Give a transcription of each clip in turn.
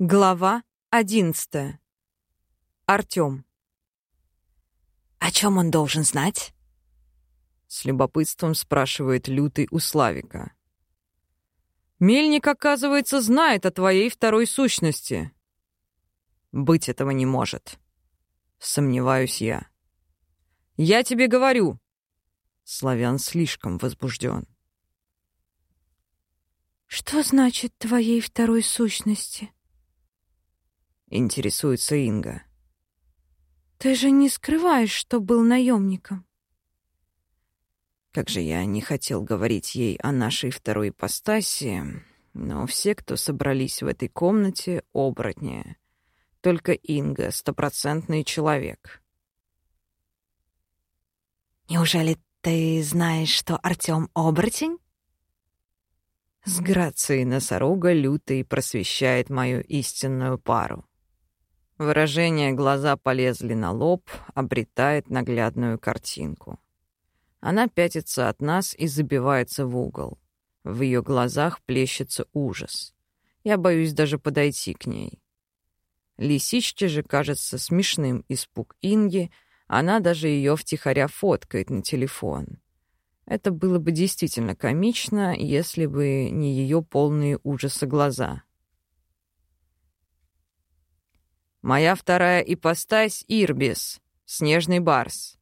Глава одиннадцатая. Артём. «О чем он должен знать?» С любопытством спрашивает Лютый у Славика. «Мельник, оказывается, знает о твоей второй сущности». «Быть этого не может». Сомневаюсь я. «Я тебе говорю». Славян слишком возбужден. «Что значит твоей второй сущности?» Интересуется Инга. «Ты же не скрываешь, что был наемником?» Как же я не хотел говорить ей о нашей второй ипостаси, но все, кто собрались в этой комнате, — оборотни. Только Инга — стопроцентный человек. «Неужели ты знаешь, что Артём — оборотень?» С грацией носорога лютый просвещает мою истинную пару. Выражение глаза полезли на лоб, обретает наглядную картинку. Она пятится от нас и забивается в угол. В ее глазах плещется ужас. Я боюсь даже подойти к ней. Лисичке же кажется смешным испуг Инги, она даже ее втихаря фоткает на телефон. Это было бы действительно комично, если бы не ее полные ужаса глаза. Моя вторая ипостась — Ирбис, снежный барс.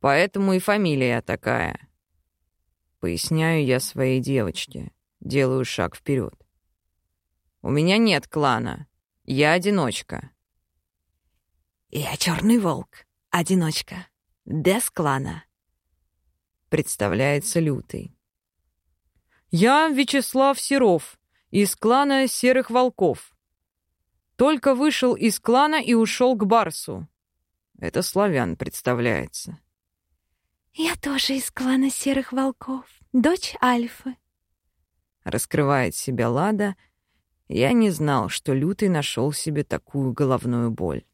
Поэтому и фамилия такая. Поясняю я своей девочке, делаю шаг вперед. У меня нет клана, я одиночка. «Я черный волк, одиночка, без клана», — представляется Лютый. «Я Вячеслав Серов, из клана Серых Волков. Только вышел из клана и ушел к Барсу». Это славян представляется. «Я тоже из клана Серых Волков, дочь Альфы». Раскрывает себя Лада. Я не знал, что Лютый нашел себе такую головную боль.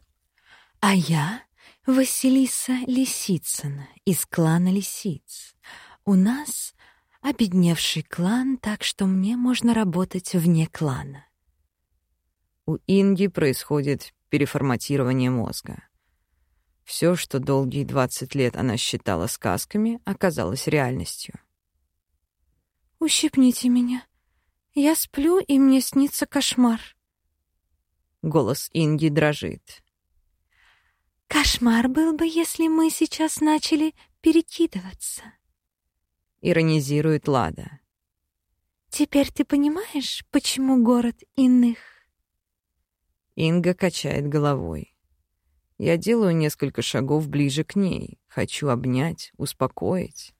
«А я Василиса Лисицына из клана Лисиц. У нас обедневший клан, так что мне можно работать вне клана». У Инги происходит переформатирование мозга. Все, что долгие 20 лет она считала сказками, оказалось реальностью. «Ущипните меня. Я сплю, и мне снится кошмар». Голос Инги дрожит. «Кошмар был бы, если мы сейчас начали перекидываться», — иронизирует Лада. «Теперь ты понимаешь, почему город иных?» Инга качает головой. Я делаю несколько шагов ближе к ней. Хочу обнять, успокоить.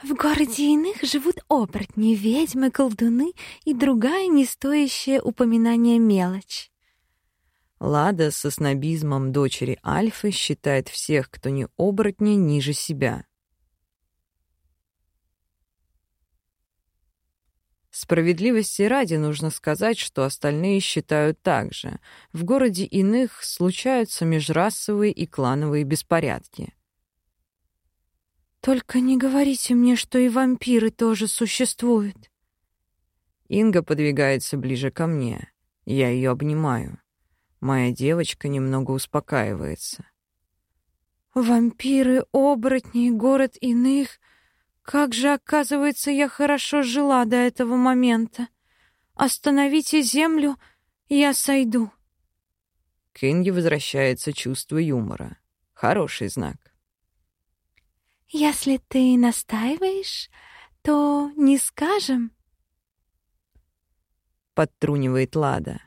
В городе иных живут оборотни, ведьмы, колдуны и другая не стоящая упоминания мелочь. Лада со снобизмом дочери Альфы считает всех, кто не оборотни, ниже себя. Справедливости ради нужно сказать, что остальные считают так же. В городе иных случаются межрасовые и клановые беспорядки. «Только не говорите мне, что и вампиры тоже существуют». Инга подвигается ближе ко мне. Я ее обнимаю. Моя девочка немного успокаивается. «Вампиры, оборотни, город иных...» Как же, оказывается, я хорошо жила до этого момента. Остановите землю, я сойду. К Инге возвращается чувство юмора. Хороший знак. Если ты настаиваешь, то не скажем. Подтрунивает Лада.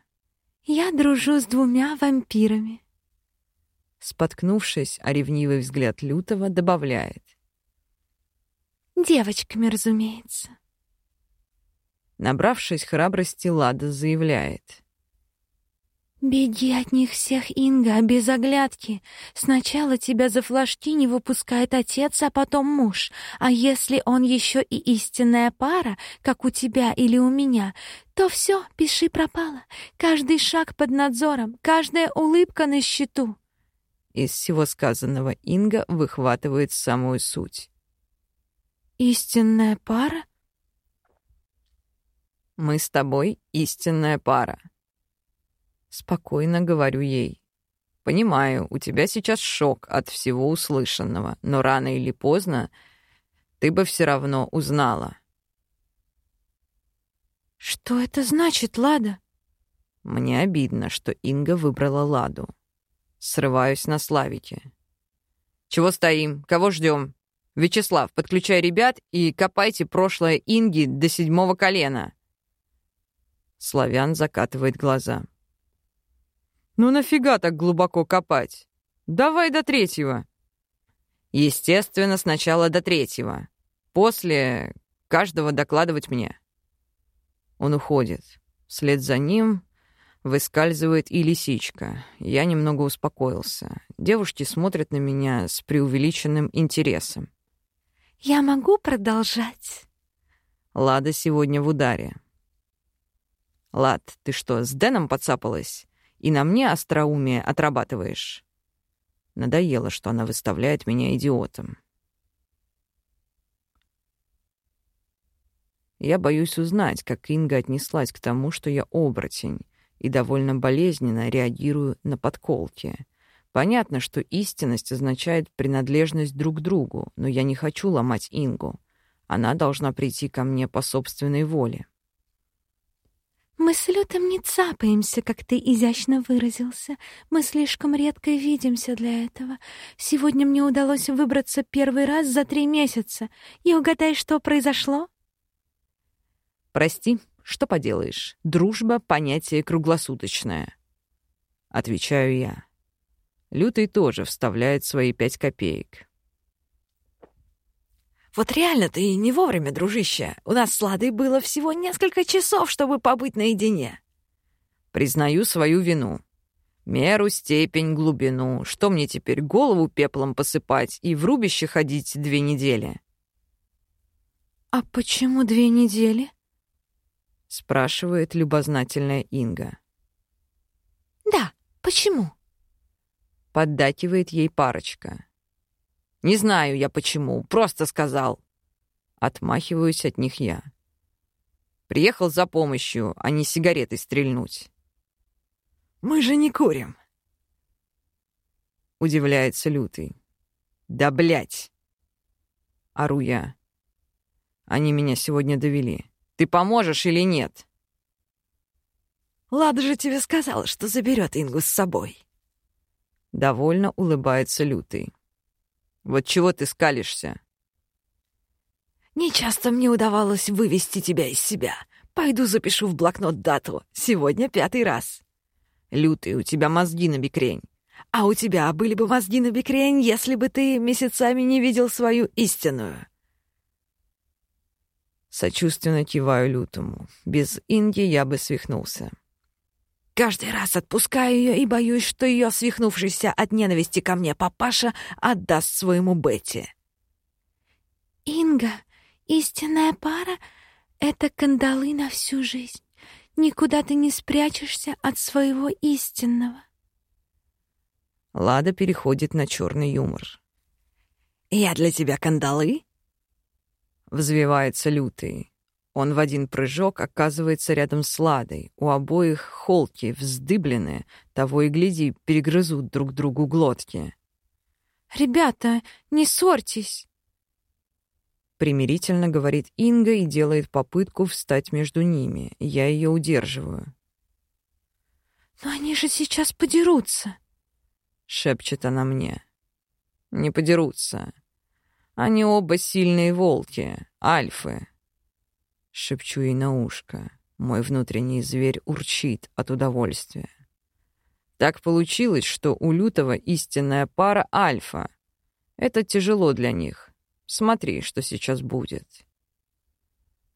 Я дружу с двумя вампирами. Споткнувшись, а ревнивый взгляд Лютого добавляет. Девочками, разумеется. Набравшись храбрости, Лада заявляет. «Беги от них всех, Инга, без оглядки. Сначала тебя за флажки не выпускает отец, а потом муж. А если он еще и истинная пара, как у тебя или у меня, то все, пиши пропало. Каждый шаг под надзором, каждая улыбка на счету». Из всего сказанного Инга выхватывает самую суть. Истинная пара? Мы с тобой истинная пара. Спокойно говорю ей. Понимаю, у тебя сейчас шок от всего услышанного, но рано или поздно ты бы все равно узнала. Что это значит, Лада? Мне обидно, что Инга выбрала Ладу. Срываюсь на Славике. Чего стоим? Кого ждем? Вячеслав, подключай ребят и копайте прошлое Инги до седьмого колена. Славян закатывает глаза. Ну нафига так глубоко копать? Давай до третьего. Естественно, сначала до третьего. После каждого докладывать мне. Он уходит. Вслед за ним выскальзывает и лисичка. Я немного успокоился. Девушки смотрят на меня с преувеличенным интересом. «Я могу продолжать?» Лада сегодня в ударе. «Лад, ты что, с Дэном подцапалась? И на мне остроумие отрабатываешь?» Надоело, что она выставляет меня идиотом. Я боюсь узнать, как Инга отнеслась к тому, что я оборотень, и довольно болезненно реагирую на подколки. Понятно, что истинность означает принадлежность друг к другу, но я не хочу ломать Ингу. Она должна прийти ко мне по собственной воле. «Мы с Лютом не цапаемся, как ты изящно выразился. Мы слишком редко видимся для этого. Сегодня мне удалось выбраться первый раз за три месяца. И угадай, что произошло?» «Прости, что поделаешь? Дружба — понятие круглосуточное». Отвечаю я. Лютый тоже вставляет свои пять копеек. «Вот реально ты не вовремя, дружище. У нас с Ладой было всего несколько часов, чтобы побыть наедине». Признаю свою вину. Меру, степень, глубину. Что мне теперь, голову пеплом посыпать и в рубище ходить две недели? «А почему две недели?» — спрашивает любознательная Инга. «Да, почему?» — поддакивает ей парочка. «Не знаю я почему, просто сказал». Отмахиваюсь от них я. Приехал за помощью, а не сигаретой стрельнуть. «Мы же не курим», — удивляется Лютый. «Да блять!» — ору я. Они меня сегодня довели. Ты поможешь или нет?» «Лада же тебе сказала, что заберет Ингу с собой». Довольно улыбается Лютый. «Вот чего ты скалишься?» «Не часто мне удавалось вывести тебя из себя. Пойду запишу в блокнот дату. Сегодня пятый раз». «Лютый, у тебя мозги на бикрень». «А у тебя были бы мозги на бикрень, если бы ты месяцами не видел свою истинную». Сочувственно киваю лютому. Без Инги я бы свихнулся. Каждый раз отпускаю ее и боюсь, что ее свихнувшийся от ненависти ко мне папаша отдаст своему Бетти. «Инга, истинная пара — это кандалы на всю жизнь. Никуда ты не спрячешься от своего истинного». Лада переходит на черный юмор. «Я для тебя кандалы?» Взвивается лютый. Он в один прыжок оказывается рядом с Ладой. У обоих холки вздыблены, того и гляди, перегрызут друг другу глотки. «Ребята, не ссорьтесь!» Примирительно говорит Инга и делает попытку встать между ними. Я ее удерживаю. «Но они же сейчас подерутся!» — шепчет она мне. «Не подерутся. Они оба сильные волки, альфы. Шепчу ей на ушко. Мой внутренний зверь урчит от удовольствия. Так получилось, что у Лютого истинная пара альфа. Это тяжело для них. Смотри, что сейчас будет.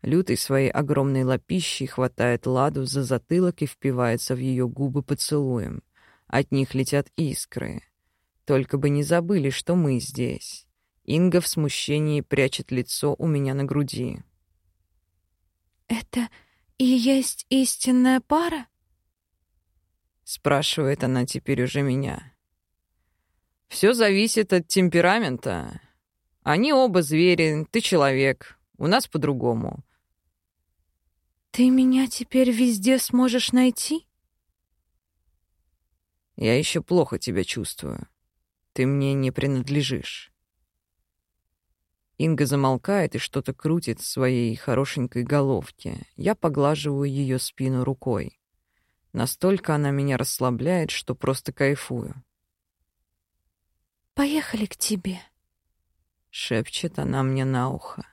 Лютый своей огромной лапищей хватает Ладу за затылок и впивается в ее губы поцелуем. От них летят искры. Только бы не забыли, что мы здесь. Инга в смущении прячет лицо у меня на груди. «Это и есть истинная пара?» Спрашивает она теперь уже меня. Все зависит от темперамента. Они оба звери, ты человек. У нас по-другому. Ты меня теперь везде сможешь найти? Я еще плохо тебя чувствую. Ты мне не принадлежишь. Инга замолкает и что-то крутит в своей хорошенькой головке. Я поглаживаю ее спину рукой. Настолько она меня расслабляет, что просто кайфую. «Поехали к тебе», — шепчет она мне на ухо.